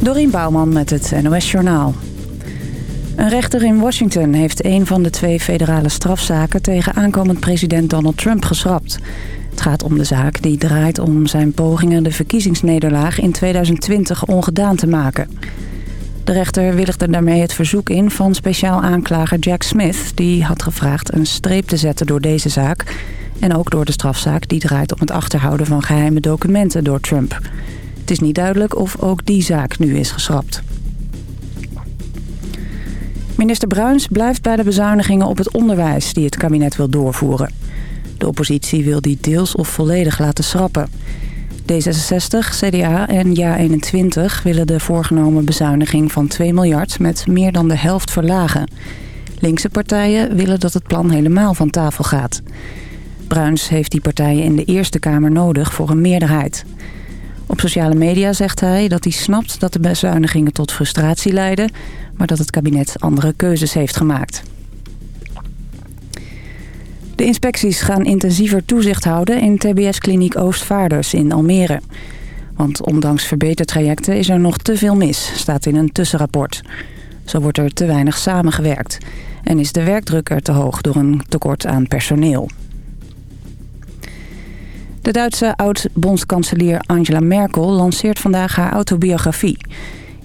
Dorien Bouwman met het NOS Journaal. Een rechter in Washington heeft een van de twee federale strafzaken... tegen aankomend president Donald Trump geschrapt. Het gaat om de zaak die draait om zijn pogingen de verkiezingsnederlaag in 2020 ongedaan te maken. De rechter willigde daarmee het verzoek in van speciaal aanklager Jack Smith... die had gevraagd een streep te zetten door deze zaak... en ook door de strafzaak die draait om het achterhouden van geheime documenten door Trump... Het is niet duidelijk of ook die zaak nu is geschrapt. Minister Bruins blijft bij de bezuinigingen op het onderwijs die het kabinet wil doorvoeren. De oppositie wil die deels of volledig laten schrappen. D66, CDA en JA21 willen de voorgenomen bezuiniging van 2 miljard met meer dan de helft verlagen. Linkse partijen willen dat het plan helemaal van tafel gaat. Bruins heeft die partijen in de Eerste Kamer nodig voor een meerderheid. Op sociale media zegt hij dat hij snapt dat de bezuinigingen tot frustratie leiden... maar dat het kabinet andere keuzes heeft gemaakt. De inspecties gaan intensiever toezicht houden in TBS-kliniek Oostvaarders in Almere. Want ondanks verbetertrajecten is er nog te veel mis, staat in een tussenrapport. Zo wordt er te weinig samengewerkt en is de werkdruk er te hoog door een tekort aan personeel. De Duitse oud-bondskanselier Angela Merkel lanceert vandaag haar autobiografie.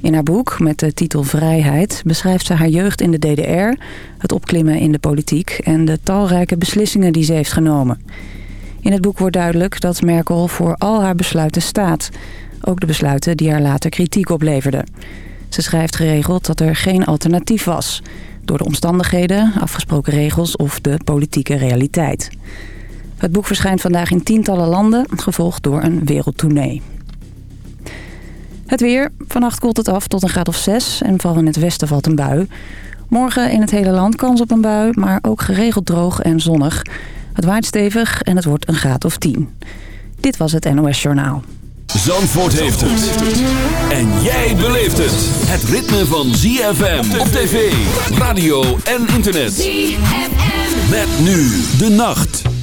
In haar boek, met de titel Vrijheid, beschrijft ze haar jeugd in de DDR... het opklimmen in de politiek en de talrijke beslissingen die ze heeft genomen. In het boek wordt duidelijk dat Merkel voor al haar besluiten staat. Ook de besluiten die haar later kritiek opleverden. Ze schrijft geregeld dat er geen alternatief was... door de omstandigheden, afgesproken regels of de politieke realiteit. Het boek verschijnt vandaag in tientallen landen, gevolgd door een wereldtournee. Het weer. Vannacht koelt het af tot een graad of 6 en vooral in het westen valt een bui. Morgen in het hele land kans op een bui, maar ook geregeld droog en zonnig. Het waait stevig en het wordt een graad of 10. Dit was het NOS Journaal. Zandvoort heeft het. En jij beleeft het. Het ritme van ZFM op tv, radio en internet. ZFM. Met nu de nacht.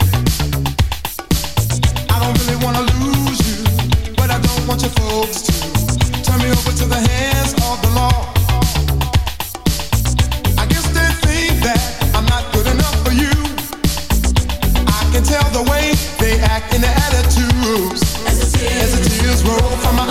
folks to turn me over to the hands of the law. I guess they think that I'm not good enough for you. I can tell the way they act in their attitudes as the tears, as the tears roll from my eyes.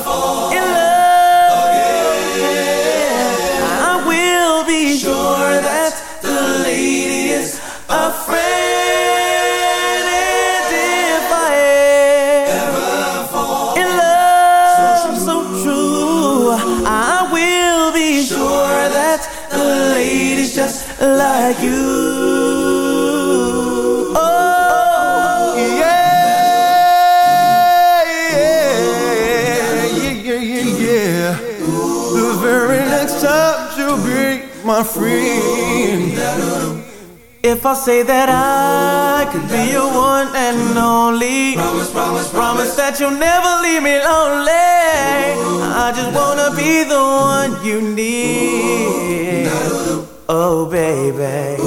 time she'll be my friend. If I say that I could be your one and only, promise, promise, promise that you'll never leave me lonely. I just wanna be the one you need. Oh, baby.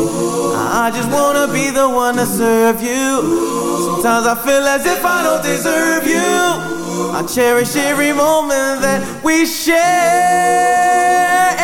I just wanna be the one to serve you. Sometimes I feel as if I don't deserve you. I cherish every moment that we share.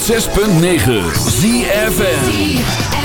106.9 ZFM.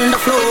On the floor.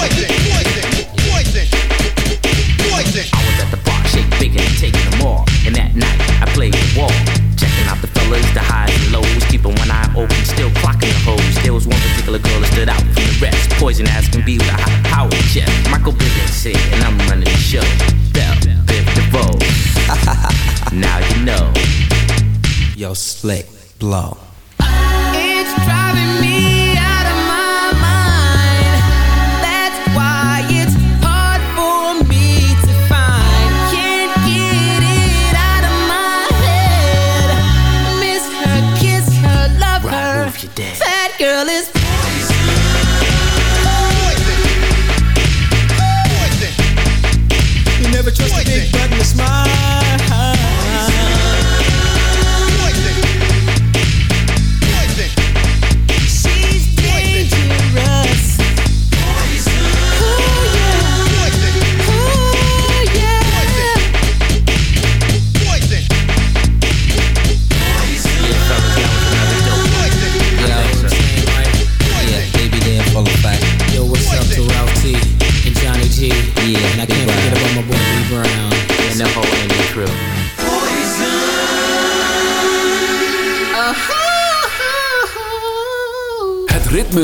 Poison, poison, poison. I was at the bar, shake bigger and taking them all. And that night, I played the wall. Checking out the fellas, the highs and lows. Keeping one eye open, still clocking the hoes. There was one particular girl that stood out from the rest. Poison as can be with a high power chest. Michael Bivens here, and I'm running the show. Bell, Biv DeVoe. now you know. Yo, slick, blow.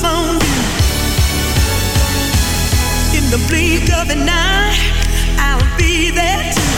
found you in the blink of an eye. I'll be there too.